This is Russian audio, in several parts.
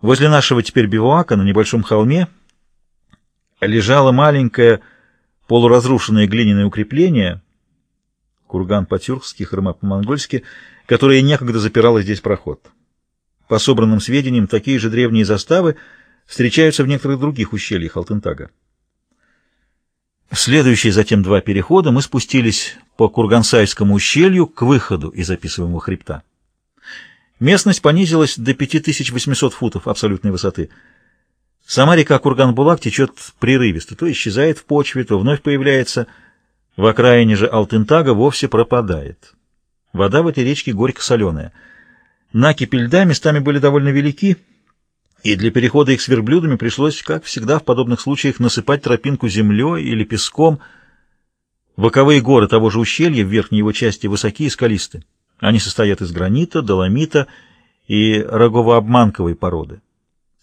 Возле нашего теперь бивуака на небольшом холме лежало маленькое полуразрушенное глиняное укрепление, курган по-тюркски, храма по-монгольски, которое некогда запирало здесь проход. По собранным сведениям, такие же древние заставы встречаются в некоторых других ущельях Алтентага. В следующие затем два перехода мы спустились по Кургансайскому ущелью к выходу из описываемого хребта. Местность понизилась до 5800 футов абсолютной высоты. Сама река Курган-Булак течет прерывисто, то исчезает в почве, то вновь появляется. В окраине же Алтентага вовсе пропадает. Вода в этой речке горько-соленая. Накипи льда местами были довольно велики, и для перехода их с верблюдами пришлось, как всегда в подобных случаях, насыпать тропинку землей или песком. Боковые горы того же ущелья в верхней его части высокие и скалисты. Они состоят из гранита, доломита и рогово-обманковой породы.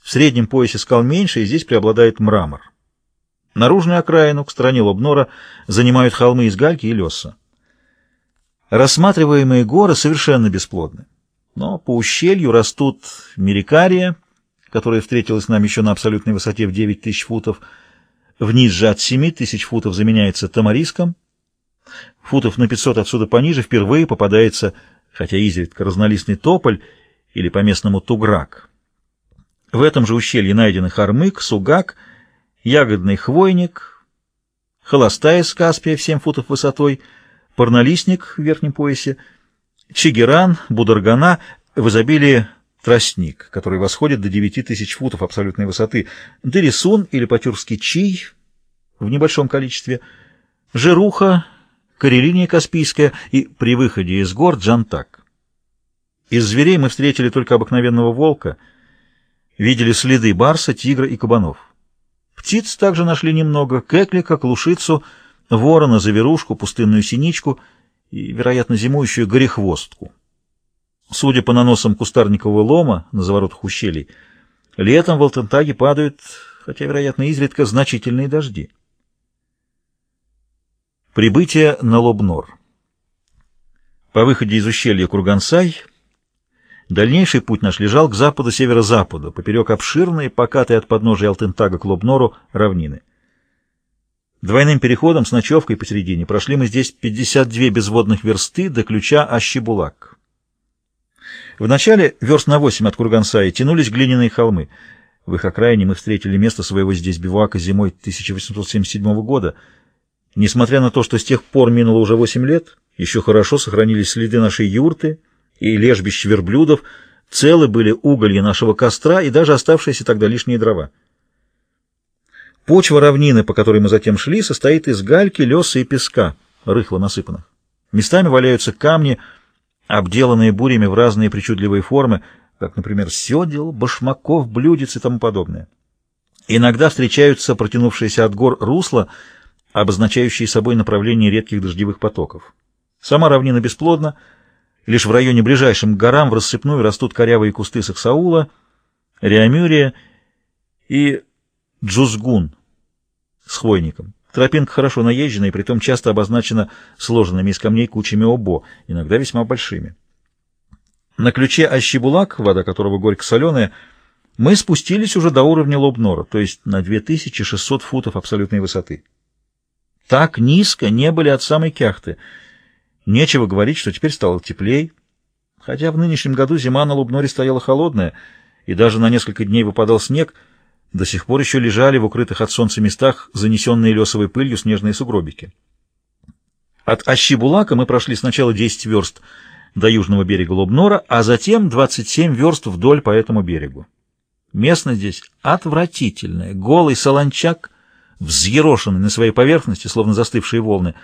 В среднем поясе скал меньше, и здесь преобладает мрамор. Наружную окраину к стороне Лобнора занимают холмы из гальки и леса. Рассматриваемые горы совершенно бесплодны, но по ущелью растут мерикария, которая встретилась нам еще на абсолютной высоте в 9 тысяч футов. Вниз же от 7 тысяч футов заменяется тамариском. Футов на 500 отсюда пониже впервые попадается, хотя изредка, разнолистный тополь или по-местному туграк. В этом же ущелье найдены хормык, сугак, ягодный хвойник, холостая с Каспия в 7 футов высотой, парнолистник в верхнем поясе, чигеран, бударгана, в изобилии тростник, который восходит до 9 тысяч футов абсолютной высоты, дерисун или по-тюркски чий в небольшом количестве, жируха, карелиния каспийская и при выходе из гор джантак. Из зверей мы встретили только обыкновенного волка, видели следы барса, тигра и кабанов. Птиц также нашли немного, кеклика, клушицу, ворона, заверушку, пустынную синичку и, вероятно, зимующую горехвостку. Судя по наносам кустарникового лома на заворотах ущелий, летом в Алтентаге падают, хотя, вероятно, изредка, значительные дожди. Прибытие на Лобнор По выходе из ущелья Кургансай дальнейший путь наш лежал к западу-северо-западу, поперек обширной, покатой от подножия Алтентага к Лобнору равнины. Двойным переходом с ночевкой посередине прошли мы здесь 52 безводных версты до ключа Ащибулак. Вначале, верст на восемь от Кургансаи, тянулись глиняные холмы. В их окраине мы встретили место своего здесь бивака зимой 1877 года. Несмотря на то, что с тех пор минуло уже восемь лет, еще хорошо сохранились следы нашей юрты и лежбищ верблюдов, целы были уголья нашего костра и даже оставшиеся тогда лишние дрова. Почва равнины, по которой мы затем шли, состоит из гальки, леса и песка, рыхло насыпанных. Местами валяются камни, обделанные бурями в разные причудливые формы, как, например, седел, башмаков, блюдец и тому подобное. Иногда встречаются протянувшиеся от гор русла, обозначающие собой направление редких дождевых потоков. Сама равнина бесплодна, лишь в районе ближайшим к горам в рассыпную растут корявые кусты саксаула, реамюрия и джузгун с хвойником. Тропинка хорошо наезжена и притом часто обозначена сложенными из камней кучами обо, иногда весьма большими. На ключе Ащибулак, вода которого горько-соленая, мы спустились уже до уровня Лобнора, то есть на 2600 футов абсолютной высоты. Так низко не были от самой Кяхты. Нечего говорить, что теперь стало теплей, хотя в нынешнем году зима на Лобноре стояла холодная, и даже на несколько дней выпадал снег — до сих пор еще лежали в укрытых от солнца местах занесенные лесовой пылью снежные сугробики. От Ащибулака мы прошли сначала 10 верст до южного берега Лобнора, а затем 27 верст вдоль по этому берегу. Местность здесь отвратительная, голый солончак, взъерошенный на своей поверхности, словно застывшие волны.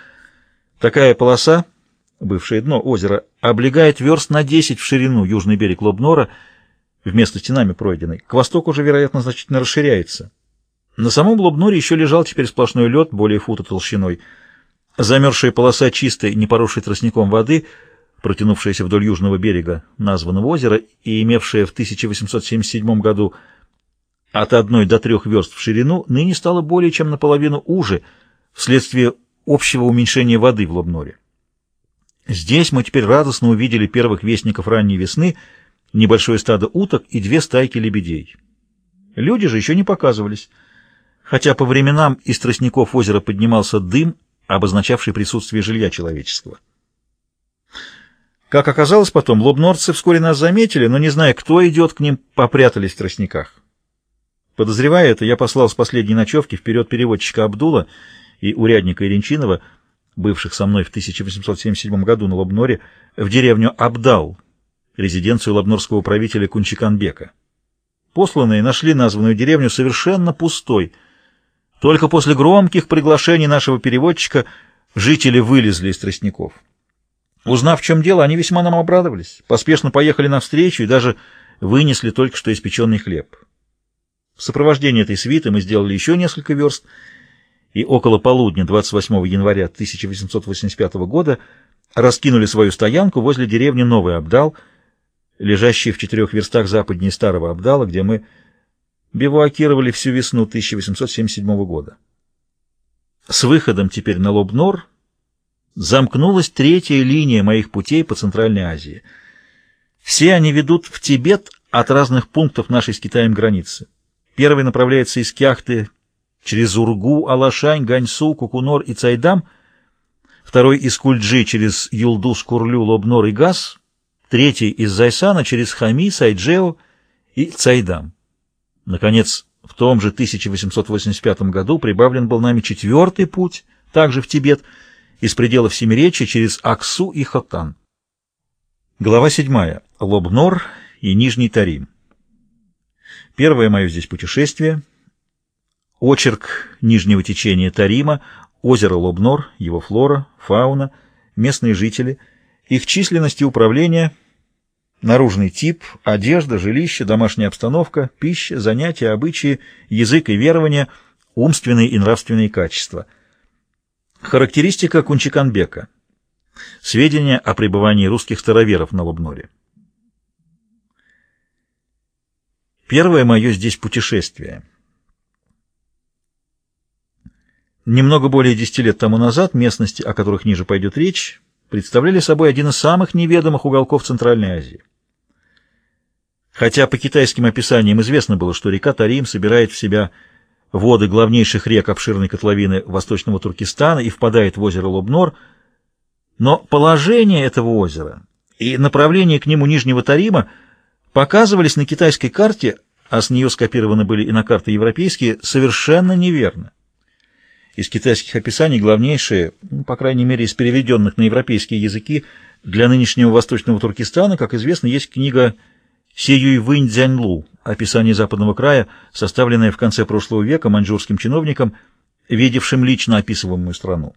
Такая полоса, бывшее дно озера, облегает верст на 10 в ширину южный берег Лобнора — вместо стенами пройденной, к востоку же, вероятно, значительно расширяется. На самом Лобноре еще лежал теперь сплошной лед, более фута толщиной. Замерзшая полоса чистой, не поросшей тростником воды, протянувшаяся вдоль южного берега названного озера и имевшая в 1877 году от одной до трех верст в ширину, ныне стала более чем наполовину уже вследствие общего уменьшения воды в Лобноре. Здесь мы теперь радостно увидели первых вестников ранней весны — небольшое стадо уток и две стайки лебедей. Люди же еще не показывались, хотя по временам из тростников озера поднимался дым, обозначавший присутствие жилья человеческого. Как оказалось потом, лобнорцы вскоре нас заметили, но, не зная, кто идет к ним, попрятались в тростниках. Подозревая это, я послал с последней ночевки вперед переводчика Абдула и урядника Иринчинова, бывших со мной в 1877 году на Лобноре, в деревню Абдал, резиденцию лобнорского правителя Кунчиканбека. Посланные нашли названную деревню совершенно пустой. Только после громких приглашений нашего переводчика жители вылезли из тростников. Узнав, в чем дело, они весьма нам обрадовались, поспешно поехали навстречу и даже вынесли только что испеченный хлеб. В сопровождении этой свиты мы сделали еще несколько верст, и около полудня 28 января 1885 года раскинули свою стоянку возле деревни Новый Абдал, лежащей в четырех верстах западнее Старого Абдала, где мы бивуакировали всю весну 1877 года. С выходом теперь на Лобнор замкнулась третья линия моих путей по Центральной Азии. Все они ведут в Тибет от разных пунктов нашей с Китаем границы. Первый направляется из Кяхты через Ургу, Алашань, Ганьсу, Кукунор и Цайдам, второй из Кульджи через Юлду, Скурлю, Лобнор и Газ, третий из Зайсана через Хами, Сайджео и Цайдам. Наконец, в том же 1885 году прибавлен был нами четвертый путь, также в Тибет, из пределов Семиречья через Аксу и Хотан. Глава 7. Лобнор и Нижний Тарим. Первое мое здесь путешествие. Очерк нижнего течения Тарима, озеро Лобнор, его флора, фауна, местные жители, их численность и управление, наружный тип, одежда, жилище, домашняя обстановка, пища, занятия, обычаи, язык и верования, умственные и нравственные качества – Характеристика Кунчиканбека. Сведения о пребывании русских староверов на Лобноре. Первое мое здесь путешествие. Немного более десяти лет тому назад местности, о которых ниже пойдет речь, представляли собой один из самых неведомых уголков Центральной Азии. Хотя по китайским описаниям известно было, что река Тарим собирает в себя воды главнейших рек обширной котловины Восточного Туркестана и впадает в озеро Лобнор, но положение этого озера и направление к нему Нижнего Тарима показывались на китайской карте, а с нее скопированы были и на карты европейские, совершенно неверно. Из китайских описаний главнейшие, ну, по крайней мере из переведенных на европейские языки, для нынешнего Восточного Туркестана, как известно, есть книга Сеюй Вынь описание западного края, составленное в конце прошлого века маньчжурским чиновником, видевшим лично описываемую страну.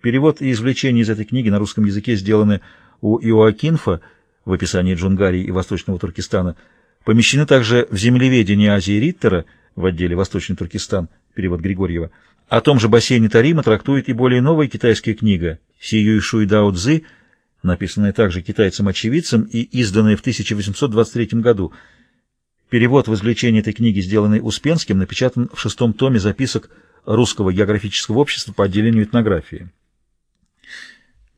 Перевод и извлечения из этой книги на русском языке сделаны у Иоакинфа в описании Джунгарии и Восточного Туркестана, помещены также в землеведении Азии Риттера в отделе Восточный Туркестан, перевод Григорьева. О том же бассейне Тарима трактует и более новая китайская книга Сиюй Шуй Дао Цзы, написанная также китайцем-очевидцем и изданная в 1823 году, Перевод в извлечении этой книги, сделанный Успенским, напечатан в шестом томе записок Русского географического общества по отделению этнографии.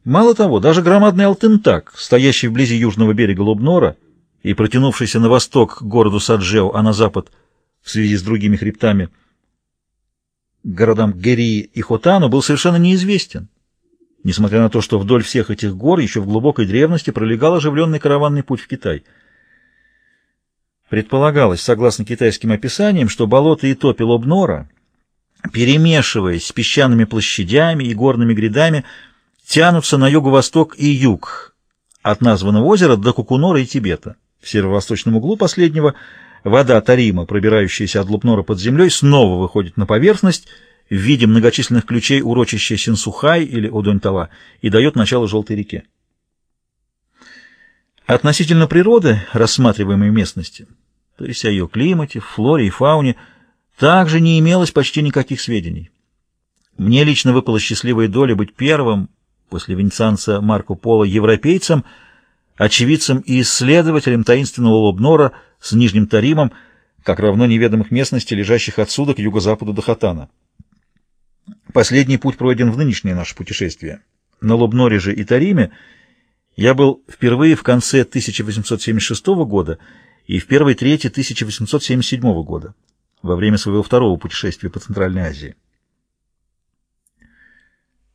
Мало того, даже громадный Алтынтак, стоящий вблизи южного берега Лубнора и протянувшийся на восток к городу Саджео, а на запад в связи с другими хребтами, городам Герии и Хотану, был совершенно неизвестен, несмотря на то, что вдоль всех этих гор еще в глубокой древности пролегал оживленный караванный путь в Китай – Предполагалось, согласно китайским описаниям, что болота и топи Лобнора, перемешиваясь с песчаными площадями и горными грядами, тянутся на юго-восток и юг от названного озера до Кукунора и Тибета. В северо-восточном углу последнего вода Тарима, пробирающаяся от Лобнора под землей, снова выходит на поверхность в виде многочисленных ключей урочища Синсухай или Удонь-Тала и дает начало Желтой реке. Относительно природы рассматриваемой местности, то есть о ее климате, флоре и фауне, также не имелось почти никаких сведений. Мне лично выпала счастливая доля быть первым, после венецианца Марко Поло, европейцем, очевидцем и исследователем таинственного Лобнора с Нижним Таримом, как равно неведомых местностей, лежащих отсюда к юго-западу до Хатана. Последний путь пройден в нынешнее наше путешествие. На Лобноре же и Тариме – я был впервые в конце 1876 года и в первой трети 1877 года. во время своего второго путешествия по Центральной Азии.